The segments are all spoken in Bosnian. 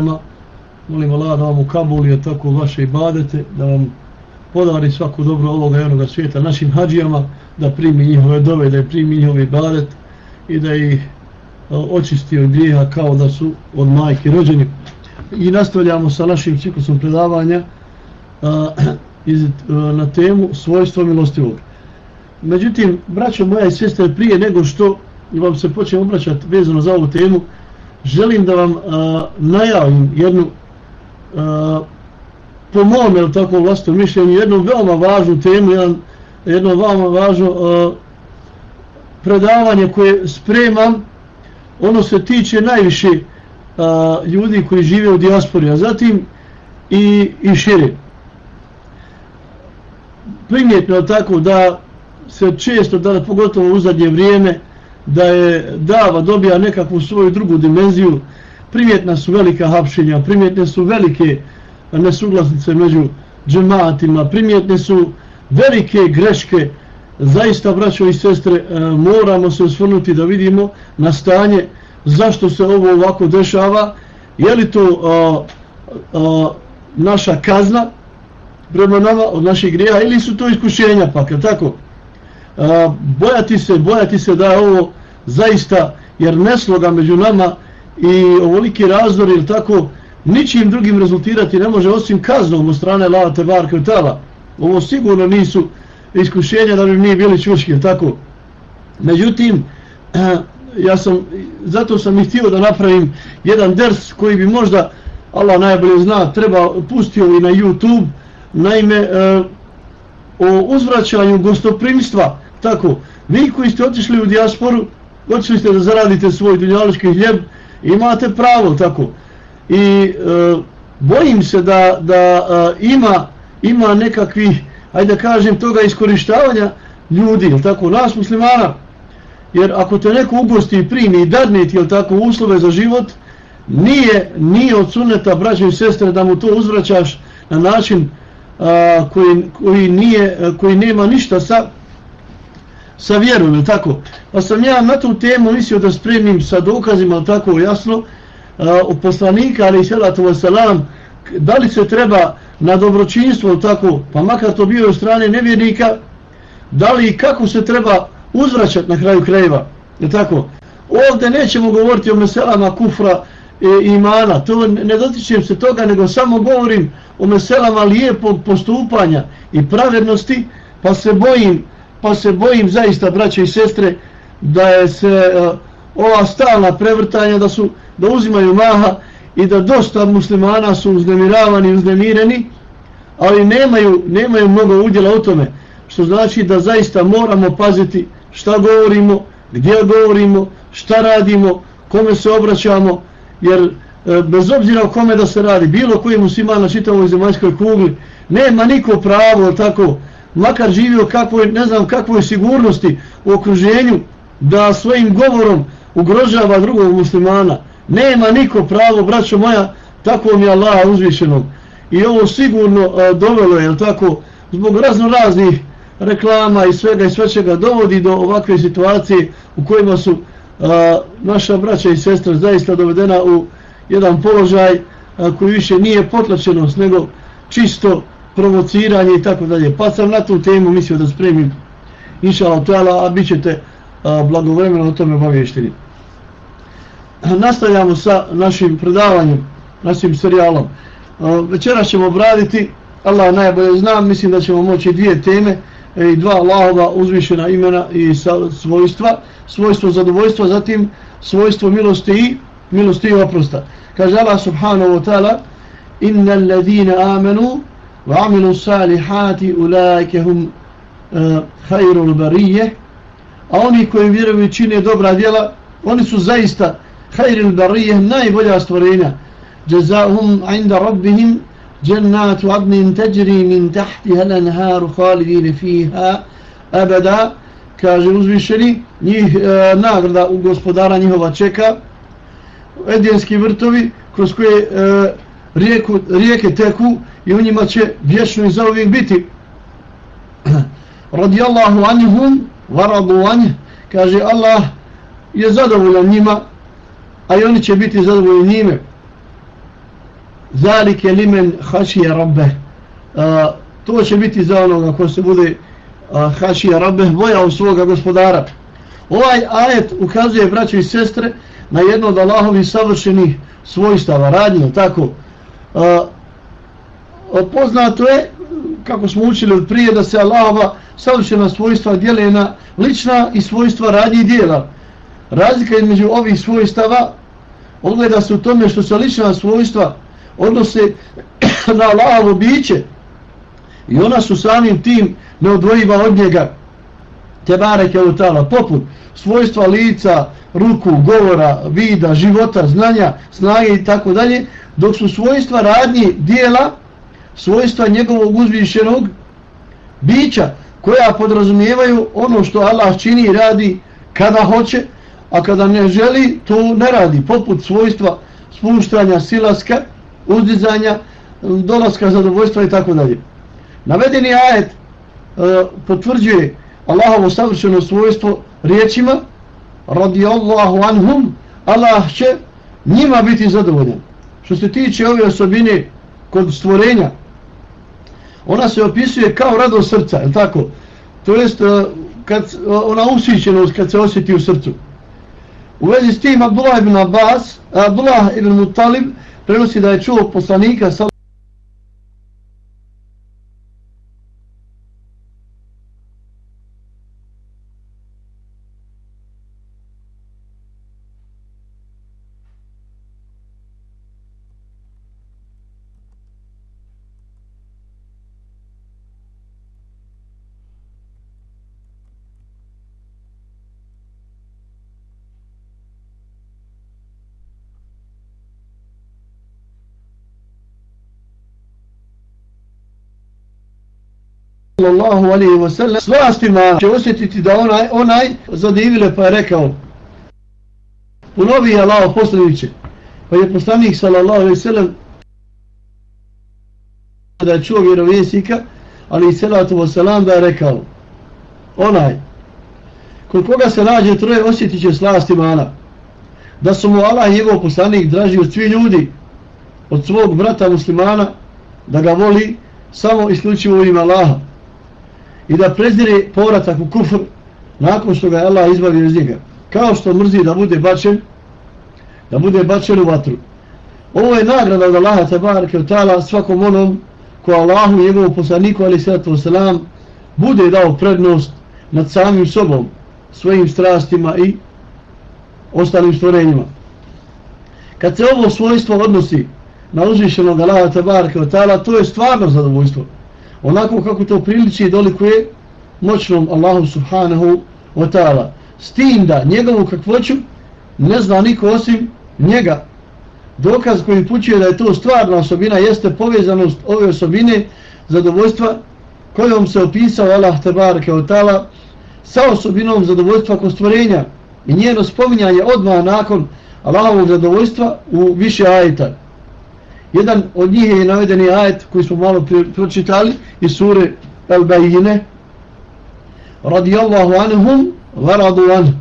hađijama, molim Allah da vam u Kabuli tako vaše ibadete, da vam podari svaku dobro ovoga i onoga svijeta našim hađijama, da primi njihove dove, da primi njihove ibadet i da ih e, očisti od grijeha kao da su od majke rođeni. I nastavljamo sa našim ciklusom predavanja a, iz, a, na temu svojstvo milostivog. Međutim, braćo moja i sestre, prije nego što vam se počnem obraćati vezano za ovu temu, želim da vam a, najavim jednu a, po mom, jel tako, vlastnom mišljenju, jednu veoma važnu temu, jedan, jedno veoma važno a, predavanje koje spremam, ono se tiče najviše a, ljudi koji žive u dijaspori, a zatim i, i šire. Primjetno je tako da se često, da pogotovo u zadnje vrijeme, da je dava dobija nekakvu svoju drugu dimenziju, primjetna su velika hapšenja, primjetne su velike nesuglasnice među džematima, primjetne su velike greške, zaista, braćo i sestre, e, moramo se osvrnuti da vidimo na stanje zašto se ovo ovako dešava, je li to a, a, naša kazna prema nama od naših grija ili su to iskušenja pak, tako? A, bojati se, bojati se da je ovo zaista, jer nesloga među nama i ovoliki razdor, ili tako, ničim drugim rezultirati ne može osim kaznom od strane Lava Tebar Krtala. Ovo sigurno nisu iskušenja da bi mi bili čuški, tako? Međutim, ja sam, zato sam i htio da napravim jedan ders koji bi možda, Allah najbolje zna, treba pustio i na YouTube, naime, e, o uzvraćanju gostoprimstva, tako, vi koji ste otišli u dijasporu, hoćeli ste da zaradite svoj dunjalički hljeb, imate pravo, tako, i e, bojim se da, da e, ima, ima nekakvih, ajde da kažem, toga iskorištavanja ljudi, tako, nas muslimana, jer ako te neko ugosti i primi i dadne ti tako uslove za život, nije, nije od suneta braće i sestre da mu to uzvraćaš na način a, koji, koji, nije, koji nema ništa sa, sa vjerom, je tako? Pa sam ja na tu temu mislio da spremim sa dokazima, tako jasno, a, u poslanika, ali i salatu wasalam, da li se treba na dobročinstvo, tako, pa makar to bio od strane nevjernika, da li i kako se treba uzvraćati na kraju krajeva. Je tako? Ovdje nećemo govoriti o meselama kufra i imana. To ne dotičem se toga, nego samo govorim o meselama lijepog postupanja i pravednosti, pa se bojim, pa se bojim zaista, braće i sestre, da je se uh, ova stalna prevrtanja, da su da uzimaju maha i da dosta muslimana su uznemiravani uznemireni, ali nemaju, nemaju mnogo udjela u tome, što znači da zaista moramo paziti šta govorimo, gdje govorimo, šta radimo, kome se obraćamo, jer e, bez obzira o kome da se radi, bilo koji musliman na čitavoj zemaljskoj kugli, nema niko pravo, tako, makar živio kakvoj, ne znam kakvoj sigurnosti u okruženju, da svojim govorom ugrožava drugog muslimana. Nema niko pravo, braćo moja, tako mi je Allah uzvišenog. I ovo sigurno a, dovelo je, tako, zbog razno raznih reklama i svega i svečega dovodi do ovakve situacije u kojima su a, naša braća i sestra zaista dovedena u jedan položaj a, koji više nije potlačenost nego čisto provociranje i tako dalje. Pa sam na tu temu mislio da spremim inša Allah, a bit ćete blagovremeno o tome obavješteni. Nastavljamo sa našim predavanjem, našim serijalom. Večera ćemo obraditi, Allah najbolje zna, mislim da ćemo moći dvije teme, e, i dva Allahova uzvišena imena i svojstva, svojstvo zadovoljstva, zatim svojstvo milosti i milosti i oprosta. Kaže Allah subhanahu wa ta'ala inna alladhina amanu wa amilu salihati ulaike hum uh, khairul barije a oni koji vjeruju čine dobra djela oni su zaista khairul barije najbolja stvorenja jazahum inda rabbihim جنات عدن تجري من تحتها الانهار خالدين فيها ابدا kaže uzvišeni njih e, nagrada u gospodara njihova čeka edjenski vrtovi kroz koje e, rijeku, rijeke teku i u njima će vječno i zauvijek biti. Radijallahu anihum varadu anih kaže Allah je zadovoljan njima a i oni će biti zadovoljni njime. Zalike limen hašije rabbe. A, to će biti za onoga ko se bude e, hašija rabbe bojao svoga gospodara. Ovaj ajet ukazuje braćo i sestre na jedno od Allahovi savršenih svojstava radnje tako? A, poznato je kako smo učili od prije da se Allahova savršena svojstva dijele na lična i svojstva radnji dijela. Razlika između ovih svojstava ogleda se u tome što se lična svojstva odnose na Allahovo biće i ona su samim tim neodvojiva od njega. Tebare bareke poput svojstva lica, ruku, govora, vida, života, znanja, snage i tako dalje dok su svojstva radnji dijela svojstva njegovog uzvišenog bića koja podrazumijevaju ono što Allah čini i radi kada hoće a kada ne želi to ne radi poput svojstva spuštanja silaska uzdizanja dolaska zadovoljstva i tako dalje. Navedeni ajet e, potvrđuje Allahovo savršeno svojstvo riječima radijallahu anhum Allah će njima biti zadovoljan. Što se tiče ove osobine kod stvorenja ona se opisuje kao rado srca je tako? To jest eh, kad, eh, ona usvićenost kad se osjeti u srcu. U vezi s tim Abdullah ibn Abbas, Abdullah ibn Mutalib prenosi da je čuo poslanika sallallahu alaihi wa sallam slastima će osjetiti da onaj, onaj zadivile pa je rekao ponovi Allah poslaniće. Pa je poslanik sallallahu alaihi wa sallam da je čuo vjerovjesnika ali i salatu wa sallam da je rekao onaj kod koga se nađe troje osjetit će slasti mana. Da su mu Allah i njegov poslanik draži od svi ljudi od svog brata muslimana da ga voli samo isključivo ima Allaha i da prezire povratak u kufr nakon što ga je Allah izbavio iz njega. Kao što mrzi da bude bačen, da bude bačen u vatru. Ovo je nagrada od Allaha tabaraka wa ta'ala svakom onom ko Allahu i njegovu poslaniku ali sallatu wasalam bude dao prednost nad samim sobom, svojim strastima i ostalim stvorenjima. Kad se ovo svojstvo odnosi na uzvišenog Allaha tabaraka wa ta'ala, to je stvarno zadovoljstvo onako kako to priliči i dolikuje moćnom Allahu subhanahu wa ta'ala. S tim da njegovu kakvoću ne zna niko osim njega. Dokaz koji pućuje da je to stvarna osobina jeste povezanost ove osobine zadovoljstva kojom se opisao Allah tebareke wa ta'ala sa osobinom zadovoljstva kod stvorenja i njeno spominjanje odmah nakon Allahovog zadovoljstva u više ajta. Jedan od njih je navedeni ajet koji smo malo pročitali iz sure Al-Bajine radijallahu anhum varadu an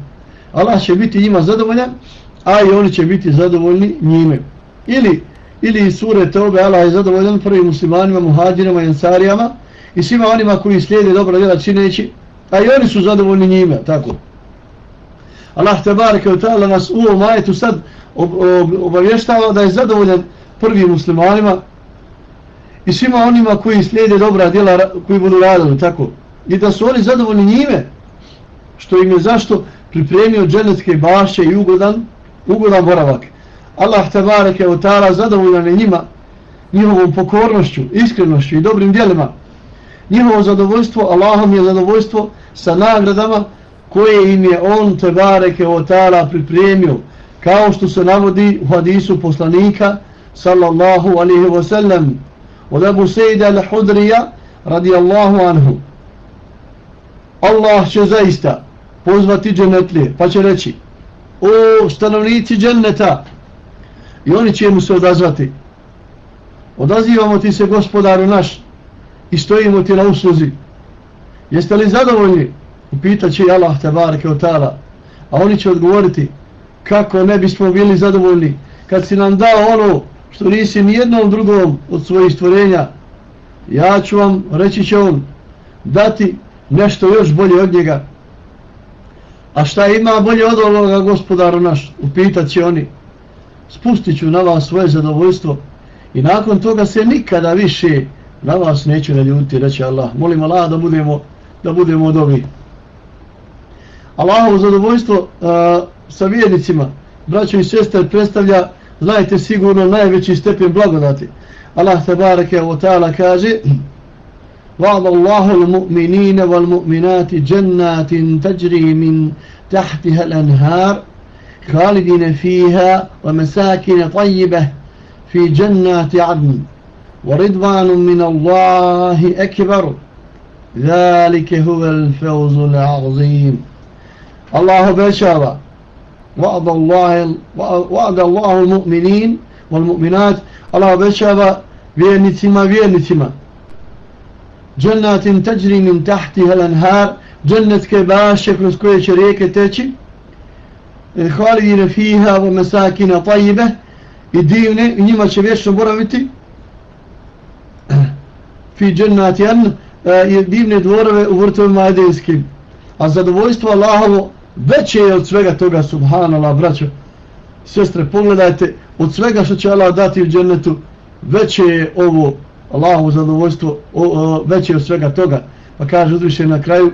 Allah će biti njima zadovoljan a i oni će biti zadovoljni njime. Ili ili iz sure Teobe Allah je zadovoljan prvim muslimanima, muhađirama i ansarijama i svima onima koji slijede dobra djela čineći a i oni su zadovoljni njime tako. Allah te bareke ta'ala nas u ovom ajetu sad obavještava da je zadovoljan prvim muslimanima i svima onima koji slijede dobra djela koji budu radili tako. I da su oni zadovoljni njime što im je zašto pripremio dženetske bašće i ugodan ugodan boravak. Allah tabareke o ta'ala zadovoljan je njima njihovom pokornošću, iskrenošću i dobrim djelima. Njihovo zadovoljstvo Allahom je zadovoljstvo sa nagradama koje im je on tabareke o ta'ala pripremio kao što se navodi u hadisu poslanika sallallahu alaihi wa sallam od Abu Sejda al-Hudrija radijallahu anhu. Allah će zaista pozvati dženetlije pa će reći o stanovnici dženneta i oni će mu se odazvati. Odazivamo ti se gospodaru naš i stojimo ti na usluzi. Jeste li zadovoljni? Upitat će Allah tabareke od tala a oni će odgovoriti kako ne bismo bili zadovoljni kad si nam dao ono što nisi nijednom drugom od svojih stvorenja, ja ću vam, reći će on, dati nešto još bolje od njega. A šta ima bolje od ovoga gospodaru naš? Upitat će oni. Spustit ću na vas svoje zadovoljstvo i nakon toga se nikada više na vas neću naljuti, reći Allah. Molim Allah da budemo, da budemo od ovih. Allahovo zadovoljstvo uh, sa vjernicima, braćo i sestre, predstavlja, znajte sigurno, najveći stepen blagodati. Allah tabaraka wa ta'ala kaže وعد الله المؤمنين والمؤمنات جنات تجري من تحتها الأنهار خالدين فيها ومساكن طيبة في جنات عدن ورضوان من الله أكبر ذلك هو الفوز العظيم الله بشر وأضى الله وأضى الله المؤمنين والمؤمنات. على بشرة بينتما بينتما جنة تجري من تحتها الأنهار. جنة كباش شكل سكوية شريكة تجي الخالدين فيها ومساكن طيبة. يديني ونما شبيش نبرا متي. في جنة آه، يديني دورة وفرتم ما هذا يسكين. الزدوويست والله الله veće je od svega toga subhanallah braćo. Sestre pogledajte od svega što će Allah dati u džennetu veće je ovo Allahovo zadovoljstvo o, o, veće od svega toga. Pa kaže uzviše na kraju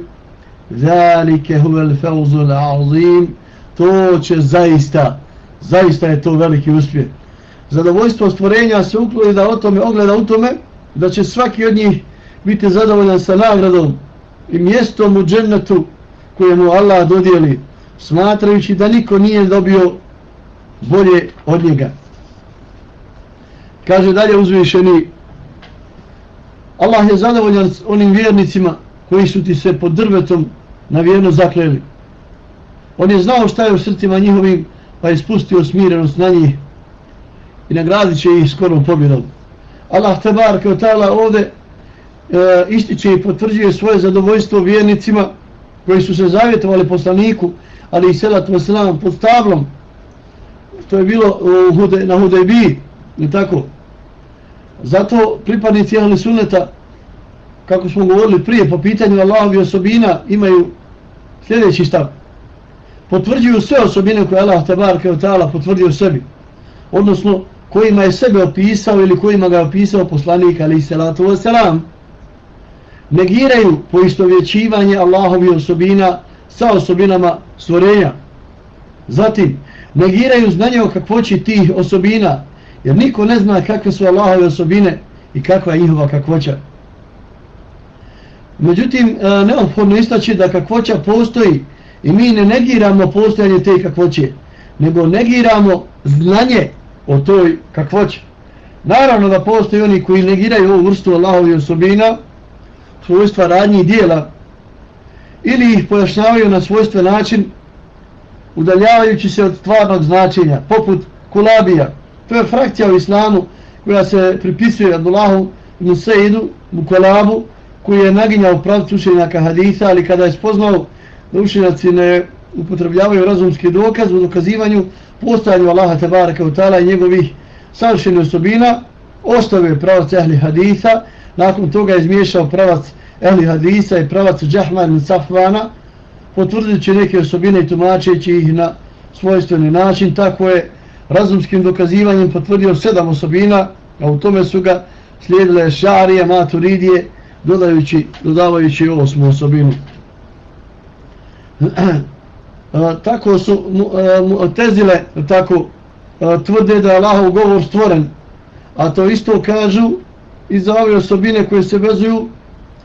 zalike huvel feuzul azim. To će zaista zaista je to veliki uspjeh. Zadovoljstvo stvorenja se ukloni da o tome ogleda u tome da će svaki od njih biti zadovoljan sa nagradom i mjestom u džennetu koje mu Allah dodijeli smatrajući da niko nije dobio bolje od njega. Kaže dalje uzvišeni Allah je zadovoljan s onim vjernicima koji su ti se pod drvetom na vjerno zakleli. On je znao šta je u srcima njihovim pa je spustio smirenost na njih i nagradit će ih skorom pobjedom. Allah te bar kao tala ovde e, ističe i potvrđuje svoje zadovoljstvo vjernicima koji su se zavjetovali poslaniku ali i selatu vaselam pod stablom. Što je bilo e, u Hude, na Hudejbi i tako? Zato pripadnici Ahli Sunneta kako smo govorili prije po pitanju Allahovi osobina imaju sljedeći stav. Potvrđuju sve osobine koje Allah Tebar kao potvrdio sebi odnosno kojima je sebe opisao ili kojima ga je opisao poslanik ali i salatu wasalam negiraju poistovjećivanje Allahovi osobina sa osobinama stvorenja zatim negiraju znanje o kakvoći tih osobina jer niko ne zna kakve su Allahove osobine i kakva je njihova kakvoća međutim e, neophodno istaći da kakvoća postoji i mi ne negiramo postojanje te kakvoće nego negiramo znanje o toj kakvoći. Naravno da postoji oni koji negiraju ovu vrstu Allahovi osobina, svojstva radnjih dijela, ili ih pojašnjavaju na svojstven način, udaljavajući se od stvarnog značenja, poput kulabija. To je frakcija u islamu koja se pripisuje Abdullahu ibn Sejdu, u koji je naginjao pravcu učenjaka haditha, ali kada je spoznao da učenjaci ne upotrebljavaju razumski dokaz u dokazivanju postojanju Allaha tabaraka u ta'ala i njegovih savršenih osobina, ostavio je pravac ehli haditha, nakon toga je izmiješao pravac ehli Hadisa i pravac džahman i safvana, potvrđujući neke osobine i tumačeći ih na svojstveni način, tako je razumskim dokazivanjem potvrdio sedam osobina, a u tome su ga slijedile šarije, maturidije, dodajući, dodavajući osmu osobinu. tako su tezile tako tvrde da je Allahov govor stvoren a to isto kažu i za ove osobine koje se vezuju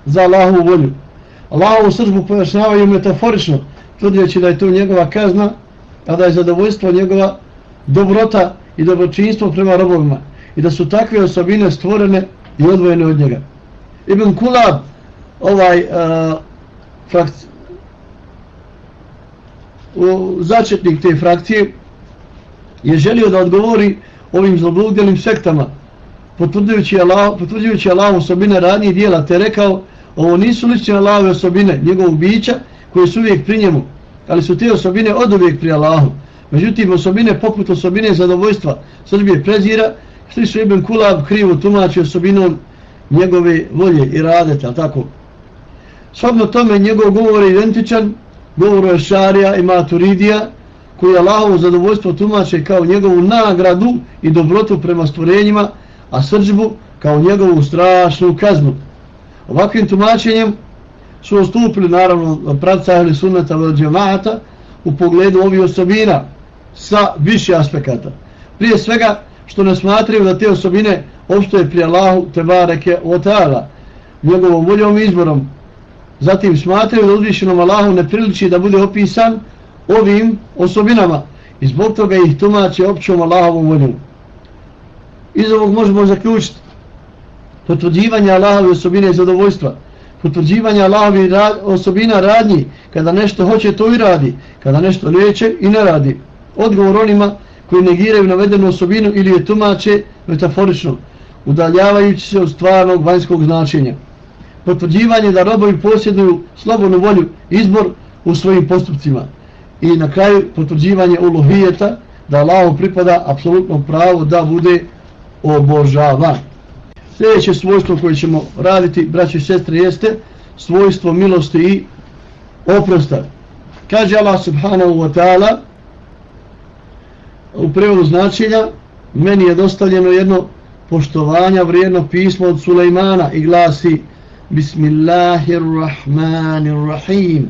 za Allahovu volju. Allahovu sržbu pojašnjavaju metaforično tvrdeći da je to njegova kazna a da je zadovoljstvo njegova dobrota i dobročinstvo prema robovima i da su takve osobine stvorene i odvojene od njega. Ibn Kulab ovaj eh, uh, fakt, začetnik te frakcije je želio da odgovori ovim zlobludjelim sektama potvrđujući Allah, potvrđujući Allah osobine radnjih dijela te rekao ovo nisu lične Allahove osobine njegovog bića koje su uvijek pri njemu ali su te osobine od uvijek pri Allahu međutim osobine poput osobine zadovoljstva Srbije prezira što su Ibn Kulab krivo tumači osobinom njegove volje i radeta, tako. Svodno tome njegov govor je identičan, govor je Šarija i Maturidija, koji Allahovo zadovoljstvo tumače kao njegovu nagradu i dobrotu prema stvorenjima, a srđbu kao njegovu strašnu kaznu. Ovakvim tumačenjem su ostupili naravno pravca ili sunnata ili džemata u pogledu ovih osobina sa više aspekata. Prije svega što ne smatraju da te osobine opstoje prije Allahu Tebareke Otala njegovom voljom izborom. Zatim smatraju da uzvišenom Allahu ne priliči da bude opisan ovim osobinama i zbog toga ih tumače općom Allahovom voljom. Iz ovog možemo zaključiti potvrđivanje Allahove osobine i zadovoljstva, potvrđivanje Allahove rad, osobina radnji, kada nešto hoće to i radi, kada nešto neće i ne radi. Odgovor onima koji negiraju navedenu osobinu ili je tumače metaforično, udaljavajući se od stvarnog vanjskog značenja. Potvrđivanje da robovi posjeduju slobodnu volju izbor u svojim postupcima. I na kraju potvrđivanje ulohijeta da Allahu pripada apsolutno pravo da bude obožavan. Sljedeće svojstvo koje ćemo raditi, braći i sestre, jeste svojstvo milosti i oprosta. Kaže Allah subhanahu wa ta'ala u prevodu značenja meni je dostavljeno jedno poštovanja vrijedno pismo od Sulejmana i glasi Bismillahirrahmanirrahim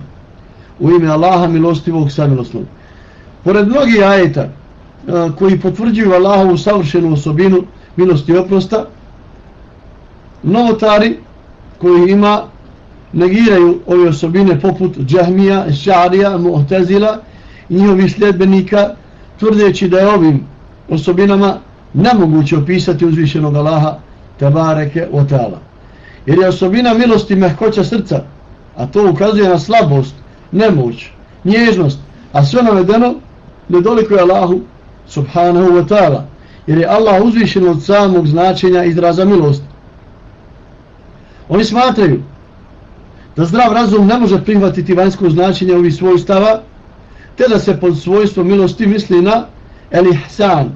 u ime Allaha milostivog samilosnog. Pored mnogih ajeta koji potvrđuju Allahovu savršenu osobinu milosti i oprosta, novotari koji ima negiraju ove osobine poput Džahmija, Šarija, muhtezila i njihovih sljedbenika tvrdeći da je ovim osobinama nemoguće opisati uzvišenog Allaha Tebareke Otala. Jer je osobina milosti mehkoća srca, a to ukazuje na slabost, nemoć, nježnost, a sve navedeno nedoliko je Allahu Subhanahu wa ta'ala. Jer je Allah uzvišen od samog značenja izraza milost. Oni smatraju da zdrav razum ne može prihvatiti vanjsko značenje ovih svojstava, te da se pod svojstvom milosti misli na elihsan,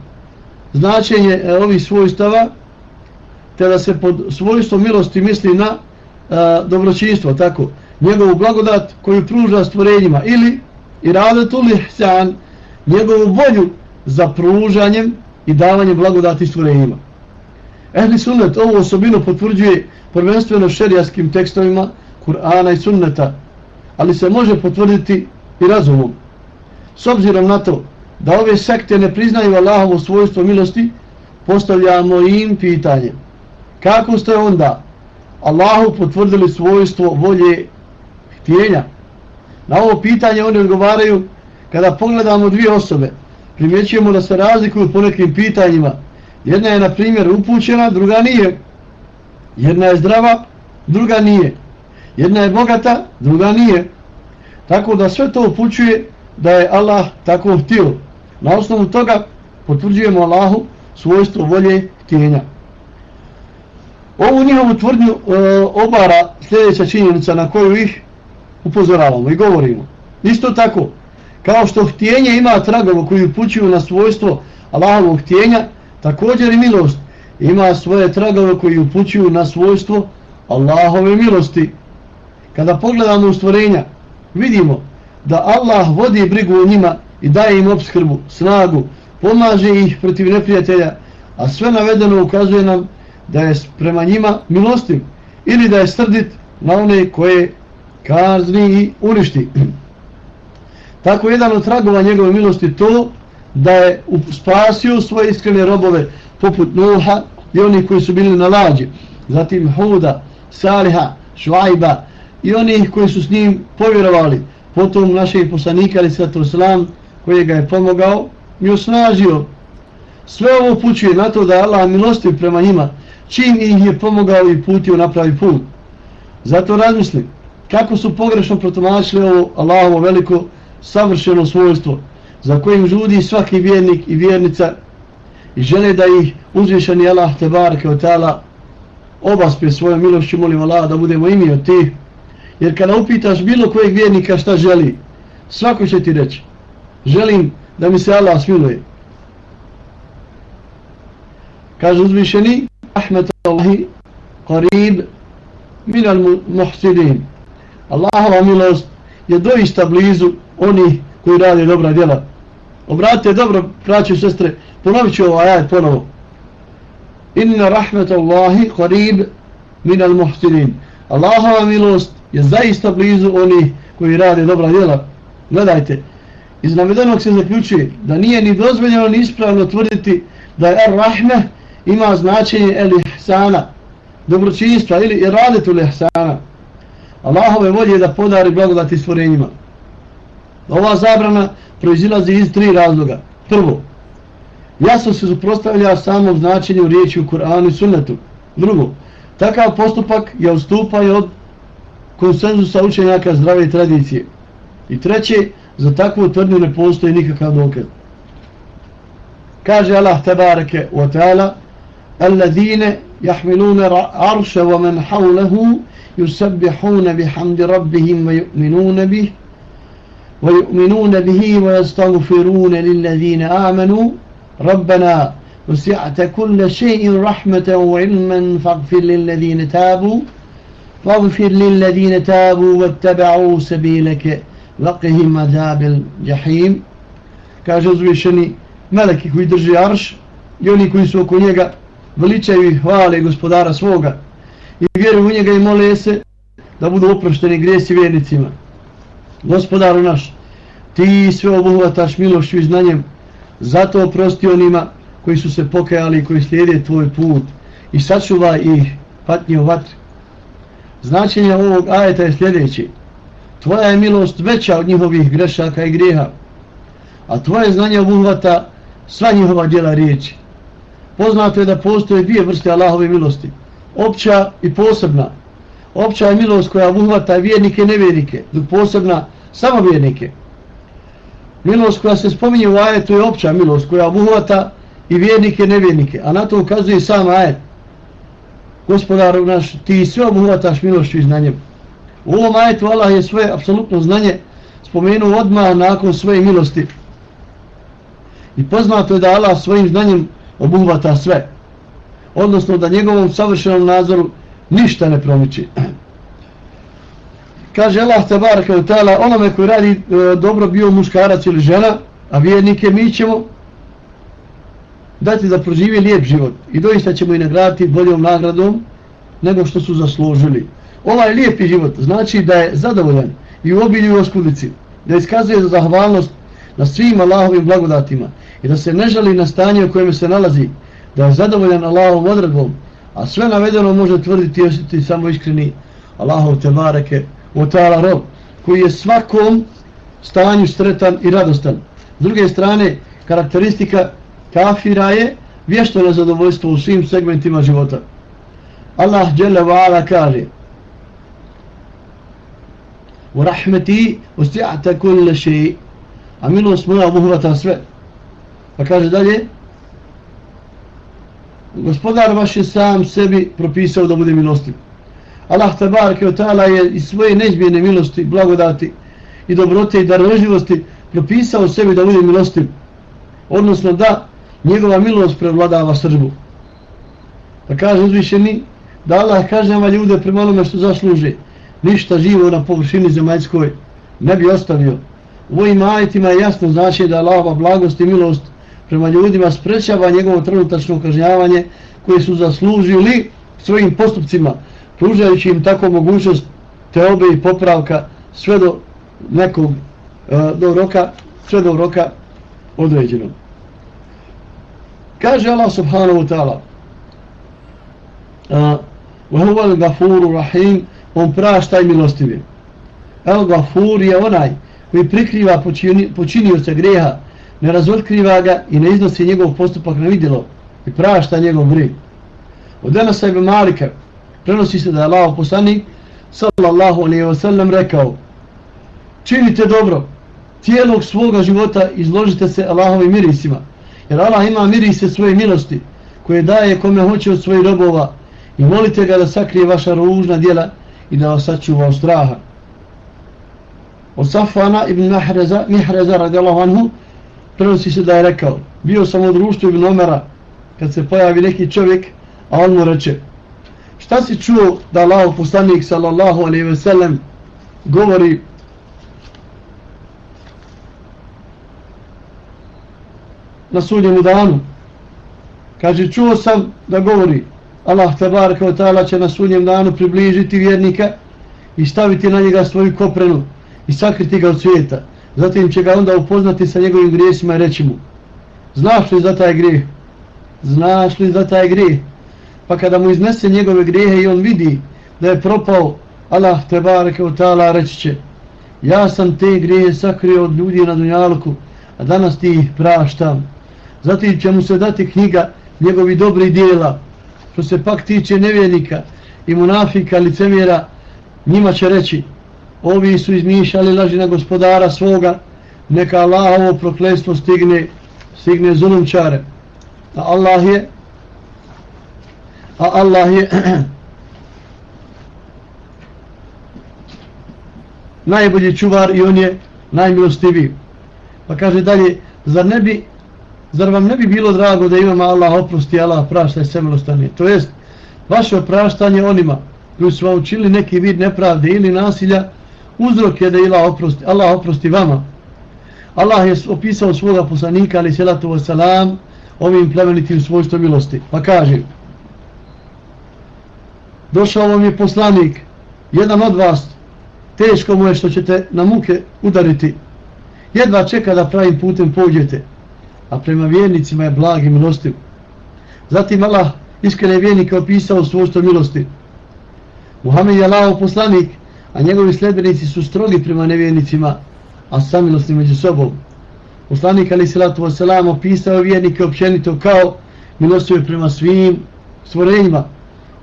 značenje e, ovih svojstava, te da se pod svojstvom milosti misli na a, dobročinstvo, tako, njegovu blagodat koju pruža stvorenjima, ili iradetul ihsan, njegovu volju za pružanjem i davanje blagodati stvorenjima. Ehli sunnet ovu osobinu potvrđuje prvenstveno šerijaskim tekstovima Kur'ana i sunneta, ali se može potvrditi i razumom. S obzirom na to da ove sekte ne priznaju Allahovo svojstvo milosti, postavljamo im pitanje. Kako ste onda Allahu potvrdili svojstvo volje htjenja? Na ovo pitanje oni odgovaraju kada pogledamo dvije osobe, primjećujemo da se razlikuju po nekim pitanjima. Jedna je, na primjer, upućena, druga nije. Jedna je zdrava, druga nije. Jedna je bogata, druga nije. Tako da sve to upućuje da je Allah tako htio. Na osnovu toga potvrđujemo Allahu svojstvo volje htjenja. Ovu njihovu tvrdnju e, obara sljedeća činjenica na koju ih upozoravamo i govorimo. Isto tako, kao što htjenje ima tragovo koji upućuju na svojstvo Allahovog htjenja, također i milost ima svoje tragove koji upućuju na svojstvo Allahove milosti. Kada pogledamo u stvorenja, vidimo da Allah vodi brigu o njima i daje im obskrbu, snagu, pomaže ih protiv neprijatelja, a sve navedeno ukazuje nam da je prema njima milostiv ili da je srdit na one koje kazni i uništi. Tako jedan od tragova njegove milosti to da je spasio svoje iskrene robove poput Nuha i oni koji su bili na lađi, zatim Huda, Saliha, Švajba i oni koji su s njim povjerovali, potom našeg poslanika ali svato slam koji ga je pomogao i osnažio. Sve ovo pućuje na to da Allah milosti prema njima, čim ih je pomogao i putio na pravi put. Zato razmislim kako su pogrešno protumačili ovo Allahovo veliko savršeno svojstvo, za kojim žudi svaki vjernik i vjernica i žele da ih uzvišeni Allah te barke od tala obaspe svojom milošću, molim Allah da budemo imi od tih Jer kada upitaš bilo kojeg vjernika šta želi, svako će ti reći, želim da mi se Allah smiluje. Kaže uzvišeni, Allahi qarib min al muhsidin. Allahova milost je doista blizu oni koji rade dobra djela. Obratite dobro, braće i sestre, ponovit ću ovaj ajed ponovo. Inna rahmetallahi qarib min al. Allahova milost je zaista blizu onih koji rade dobra djela. Gledajte, iz navedenog se zaključuje da nije ni dozvoljeno ni ispravno tvrditi da je ar-rahme ima značenje el-ihsana, dobročinstva ili iradetu el-ihsana. Allahove volje da podari blagodati stvorenjima. Ova zabrana proizilazi iz tri razloga. Prvo, jasno se suprostavlja samom značenju riječi u Kur'anu i sunnetu. Drugo, takav postupak je ustupaj od konsenzusa učenjaka zdrave tradicije. I treće, za takvu tvrdnju ne postoji nikakav dokaz. Kaže Allah tebareke wa ta'ala Alladine jahmilune arše wa men hawlehu yusabbihune bihamdi rabbihim wa yu'minune bih ويؤمنون به ويستغفرون للذين آمنوا ربنا وسعت كل شيء رحمة وعلما فاغفر للذين تابوا فاغفر للذين تابوا واتبعوا سبيلك وقهم عذاب الجحيم kaže uzvišeni meleki koji drži arš i oni koji su oko njega veličaju i hvale gospodara svoga i vjeruju u njega i mole se da budu oprošteni gresi vjernicima gospodaru naš ti sve obuhvataš milošću i znanjem zato oprosti onima koji su se pokajali i koji slijede tvoj put. I sačuvaj ih patnje u vatri. Značenje ovog ajeta je sljedeći. Tvoja je milost veća od njihovih grešaka i grijeha a tvoje znanje obuhvata sva njihova djela riječi. Poznato je da postoje dvije vrste Allahove milosti opća i posebna opća je milost koja obuhvata vjernike i nevjernike dok posebna samo vjernike milost koja se spominje u ajetu je opća milost koja obuhvata i vjernike i nevjernike a na to ukazuje sam ajet gospodaru naš, ti sve obuhvataš milošću i znanjem. U ovom ajetu Allah je svoje apsolutno znanje spomenuo odmah nakon svoje milosti. I poznato je da Allah svojim znanjem obuhvata sve. Odnosno da njegovom savršenom nadzoru ništa ne promiči. Kaže Allah tabaraka wa ta'ala onome koji radi e, dobro bio muškarac ili žena, a vjernike mi ćemo dati da proživi lijep život i doista ćemo i nagraditi boljom nagradom nego što su zaslužili. Ovaj lijepi život znači da je zadovoljan i u obilju i oskudici, da iskazuje za zahvalnost na svim Allahovim blagodatima i da se ne žali na stanje u kojem se nalazi, da je zadovoljan Allahovom odredbom, a sve navedeno može tvrditi i osjetiti samo iskreni Allahov te bareke u ta'ala rob, koji je svakom stanju sretan i radostan. S druge strane, karakteristika kafira je vješto nezadovoljstvo u svim segmentima života. Allah dželle wa kaže u rahmeti usti'ata kulle še'i a milost moja obuhvata sve. Pa kaže dalje gospodar vaš je sam sebi propisao da bude milostiv. Allah tabaraka ta'ala je iz svoje neizmjene milosti, blagodati i dobrote i darožljivosti propisao sebi da bude milostiv. Odnosno da njegova milost prevladava sržbu. Pa kaže uzvišeni da Allah kažnjava ljude prema onome što zasluže. Ništa živo na površini zemaljskoj ne bi ostavio. U ovim ajitima je jasno znači da Allahova blagost i milost prema ljudima sprečava njegovo trenutačno kažnjavanje koje su zaslužili svojim postupcima, pružajući im tako mogućnost teobe i popravka sve do nekog e, do roka, sve do roka određenog. Kaže Allah subhanahu wa ta'ala وَهُوَ الْغَفُورُ rahim On prašta i milostivi. El Gafur je onaj koji prikriva počinioca greha, ne razotkriva ga i ne iznosi njegov postupak na vidjelo i prašta njegov greh. Od Enasa ibn Malika prenosi se da je Allah poslanik sallallahu alaihi wa sallam rekao činite dobro, cijelog svoga života izložite se Allahovim mirisima Jer Allah ima mirise svoje milosti koje daje kome hoće od svojih robova i molite ga da sakrije vaša ružna djela i da vas sačuva od straha. Od Safana ibn Mihreza, Mihreza radijallahu anhu prenosi se da je rekao bio sam u društvu ibn Omera kad se pojavi neki čovjek, a on mu reče, šta si čuo da Allah poslanik sallallahu alaihi ve sellem govori na sudnjemu danu? Kaže, čuo sam da govori Allah tabar kao ta'ala će na sudnjem danu približiti vjernika i staviti na njega svoju koprenu i sakriti ga od svijeta. Zatim će ga onda upoznati sa njegovim grijesima i reći mu Znaš li za taj grijeh? Znaš li za taj grijeh? Pa kada mu iznese njegove grijehe i on vidi da je propao Allah te bareke u ta'ala reći će Ja sam te grijehe sakrio od ljudi na dunjalku, a danas ti ih praštam. Zatim će mu se dati knjiga njegovi dobri dijela. Što se pak tiče nevjernika i munafika, licemjera, njima će reći ovi su izmišljali laži na gospodara svoga, neka Allahovo proklestvo stigne, stigne zulumčare. A Allah je, a Allah je najbolji čuvar i on je najmilostiviji. Pa kaže dalje, zar ne bi, zar vam ne bi bilo drago da imamo Allah oprosti, Allah prašta i semilostanje? To jest, vaše opraštanje onima koji su vam učinili neki vid nepravde ili nasilja, uzrok je da Allah oprosti, Allah oprosti vama. Allah je opisao svoga poslanika, ali selatu wasalam, ovim plemenitim svojstvom milosti. Pa kaže, došao vam je poslanik, jedan od vas, teško mu je što ćete na muke udariti, jedva čeka da pravim putem pođete, a prema vjernicima je blag i milostiv. Zatim Allah iskrene vjernike opisao svojstvo milosti. Muhammed je lao poslanik, a njegovi sledbenici su strogi prema nevjernicima, a samilosni među sobom. Poslanik Ali Salatu Vosalam opisao vjernike općenito kao milostivi prema svim stvorenjima.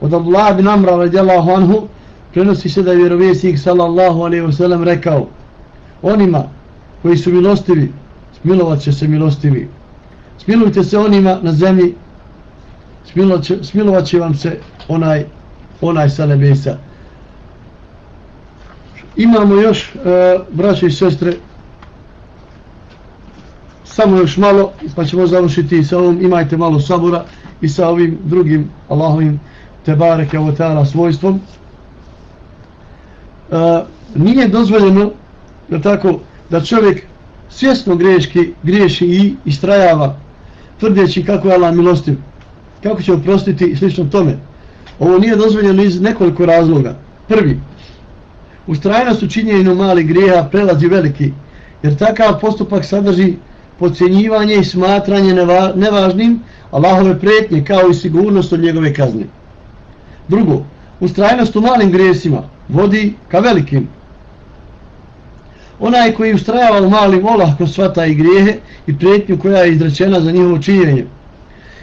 Od Allah bin Amra radijallahu anhu prenosi se da je vjerovjesnik sallallahu alaihi wasallam rekao onima koji su milostivi, smilovat će se milostivi. Smilujte se onima na zemlji, smilovat će, smilovat će vam se onaj, onaj sa nebesa imamo još, e, braće i sestre, samo još malo, pa ćemo završiti sa ovom, imajte malo sabora i sa ovim drugim Allahovim tebareke ovo svojstvom. E, nije dozvoljeno da tako da čovjek svjesno greški, griješi i istrajava tvrdeći kako je Allah milostiv, kako će oprostiti i slično tome. Ovo nije dozvoljeno iz nekoliko razloga. Prvi, Ustrajnost u činjenju mali grijeha prelazi veliki, jer takav postupak sadrži pocijenjivanje i smatranje neva, nevažnim Allahove pretnje kao i sigurnost od njegove kazne. Drugo, ustrajnost u malim grijesima vodi ka velikim. Onaj koji ustrajava u malim olahko svata i grijehe i pretnju koja je izrečena za njihovo činjenje.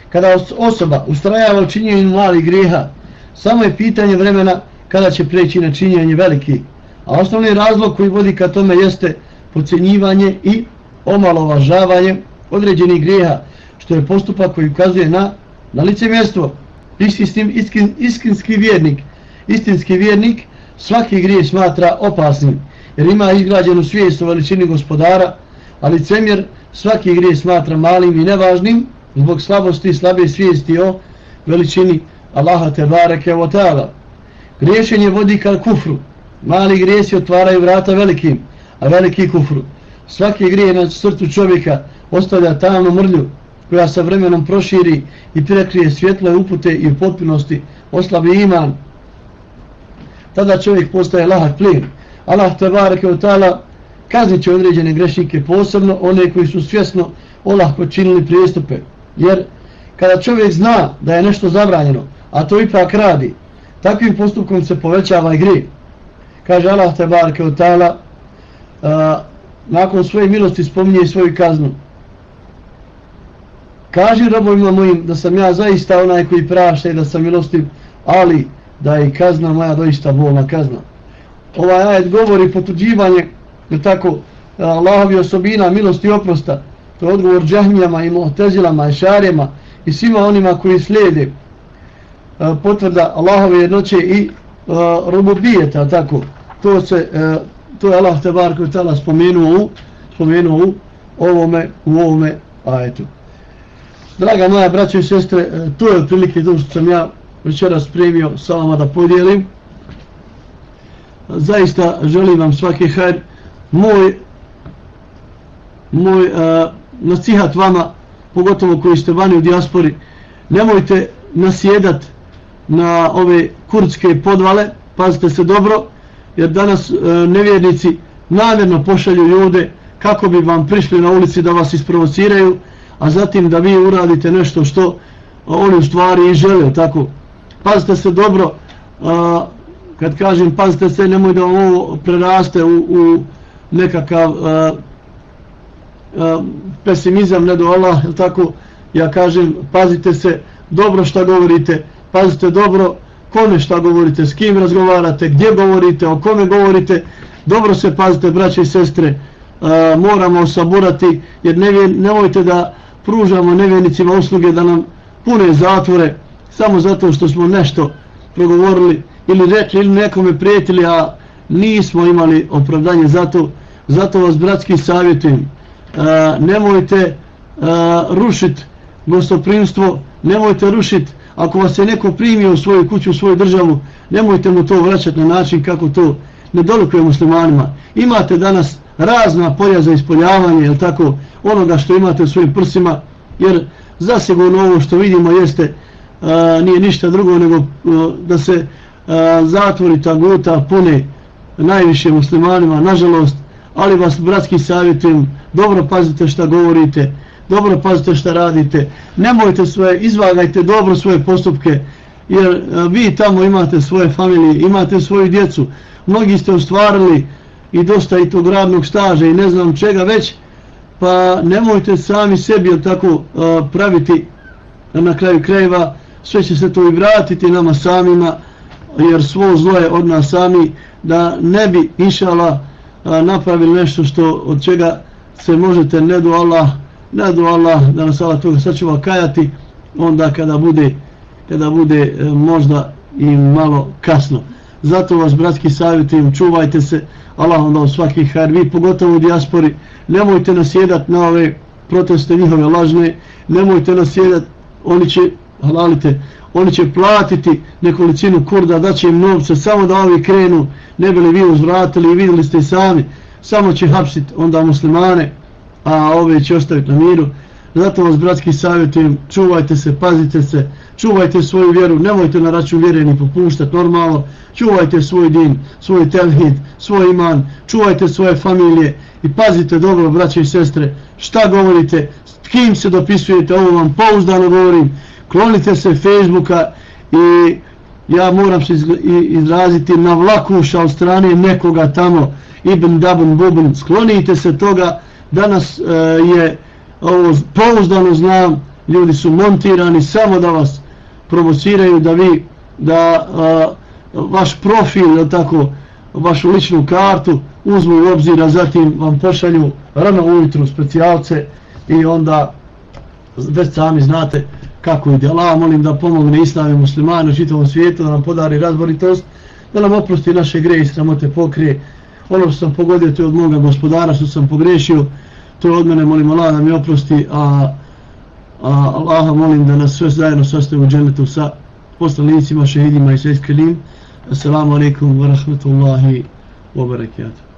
Kada osoba ustrajava u činjenju malih grijeha, samo je pitanje vremena kada će preći na činjenje veliki. A osnovni razlog koji vodi ka tome jeste pocenjivanje i omalovažavanje određenih grijeha, što je postupak koji ukazuje na, na lice mjesto. tim iskin, istinski vjernik, istinski vjernik svaki grijeh smatra opasnim, jer ima izgrađenu svijest o veličini gospodara, a licemjer svaki grijeh smatra malim i nevažnim zbog slabosti i slabe svijesti o veličini Allaha te bareke o ta'ala. Griješenje vodi ka kufru. Mali grijesi otvaraju vrata velikim, a veliki kufru. Svaki grije na srcu čovjeka ostavlja tamnu mrlju koja sa vremenom proširi i prekrije svjetle upute i u potpunosti oslabi iman. Tada čovjek postaje lahak plin. Allah te bareke od tala kaznit će određene grešnike, posebno one koji su svjesno olahko činili prijestupe. Jer kada čovjek zna da je nešto zabranjeno, a to ipak radi, Takvim postupkom se povećava i grije. Kaže Allah te barke od tala, nakon svoje milosti spominje svoju kaznu. Kaži robovima mojim da sam ja zaista onaj koji prašta i da sam milostiv, ali da je kazna moja doista bolna kazna. Ovaj ajed govori potuđivanje, je tako, Allahovi osobina, milosti i oprosta. To je odgovor džahmijama i muhtezilama i šarijama i svima onima koji slijede E, potvrda Allahove jednoće i e, uh, rububijeta, tako. To se, uh, to je Allah te koji tala spomenuo u, spomenuo u ovome, u ovome ajetu. Draga moja braćo i sestre, to je otprilike to što sam ja večeras spremio sa vama da podijelim. Zaista želim vam svaki hajr. Moj, moj uh, nasihat vama, pogotovo koji ste vani u dijaspori, nemojte nasjedat na ove kurdske podvale, pazite se dobro, jer danas e, nevjernici namjerno pošalju ljude kako bi vam prišli na ulici da vas isprovociraju, a zatim da vi uradite nešto što e, oni u stvari i žele, tako. Pazite se dobro, a, kad kažem pazite se, nemoj da ovo preraste u, u nekakav a, a, pesimizam, ne do Allah, tako, ja kažem, pazite se dobro šta govorite, pazite dobro kome šta govorite, s kim razgovarate, gdje govorite, o kome govorite, dobro se pazite, braće i sestre, a, moramo saburati, jer ne, nemojte da pružamo nevjernicima usluge da nam pune zatvore samo zato što smo nešto progovorili ili rekli ili nekome prijetili, a nismo imali opravdanje. Zato, zato vas bratski savjetujem. E, nemojte e, rušiti gostoprimstvo, nemojte rušiti ako vas je neko primio u svoju kuću, u svoju državu, nemojte mu to vraćati na način kako to ne dolukuje muslimanima. Imate danas razna polja za ispoljavanje, jel tako, onoga što imate u svojim prsima, jer zasigurno ovo što vidimo jeste, a, nije ništa drugo nego a, da se a, zatvori ta guta pune najviše muslimanima, nažalost, ali vas bratski savjetujem, dobro pazite šta govorite, dobro pazite šta radite, nemojte svoje, izvagajte dobro svoje postupke, jer vi tamo imate svoje familije, imate svoju djecu, mnogi ste ostvarili i dosta i tog radnog staža i ne znam čega već, pa nemojte sami sebi tako praviti na kraju krajeva, sve će se to i vratiti nama samima, jer svo zlo je od nas sami, da ne bi išala napravili nešto što od čega se možete ne do Allah, ne do Allah, da nas Allah toga sačuva kajati, onda kada bude, kada bude e, možda i malo kasno. Zato vas, bratski savjetujem, čuvajte se, Allah onda u svaki hajr, vi pogotovo u dijaspori, nemojte nasjedat na ove proteste njihove lažne, nemojte nasjedat, oni će, halalite, oni će platiti nekolicinu kurda, da će im novce, samo da ovi krenu, ne bili vi uzvratili i vidjeli ste sami, samo će hapsiti onda muslimane, a ove će ostaviti na miru. Zato vas, bratski savjetujem, čuvajte se, pazite se, čuvajte svoju vjeru, nemojte na račun vjere ni popuštati normalno, čuvajte svoj din, svoj telhid, svoj iman, čuvajte svoje familije i pazite dobro, braće i sestre, šta govorite, s kim se dopisujete, ovo vam pouzdano govorim, klonite se Facebooka i ja moram se izraziti na vlakuša od strane nekoga tamo, Ibn Dabun Bubun, sklonite se toga, danas e, je ovo pouzdano znam, ljudi su montirani samo da vas provociraju da vi da a, vaš profil da tako vašu ličnu kartu uzmu u obzir a zatim vam pošalju rano ujutru specijalce i onda već sami znate kako ide. Allah molim da pomogne islami muslimani u čitavom svijetu da nam podari razboritost da nam oprosti naše greje i sramote pokrije ono što sam pogodio to je od moga gospodara što sam pogrešio to je od mene molim Allah da mi oprosti a a Allaha molim da nas sve zajedno sastaje u dženetu sa poslanicima, šehidima i sve iskrenim. Assalamu alaikum wa rahmatullahi wa barakatuh.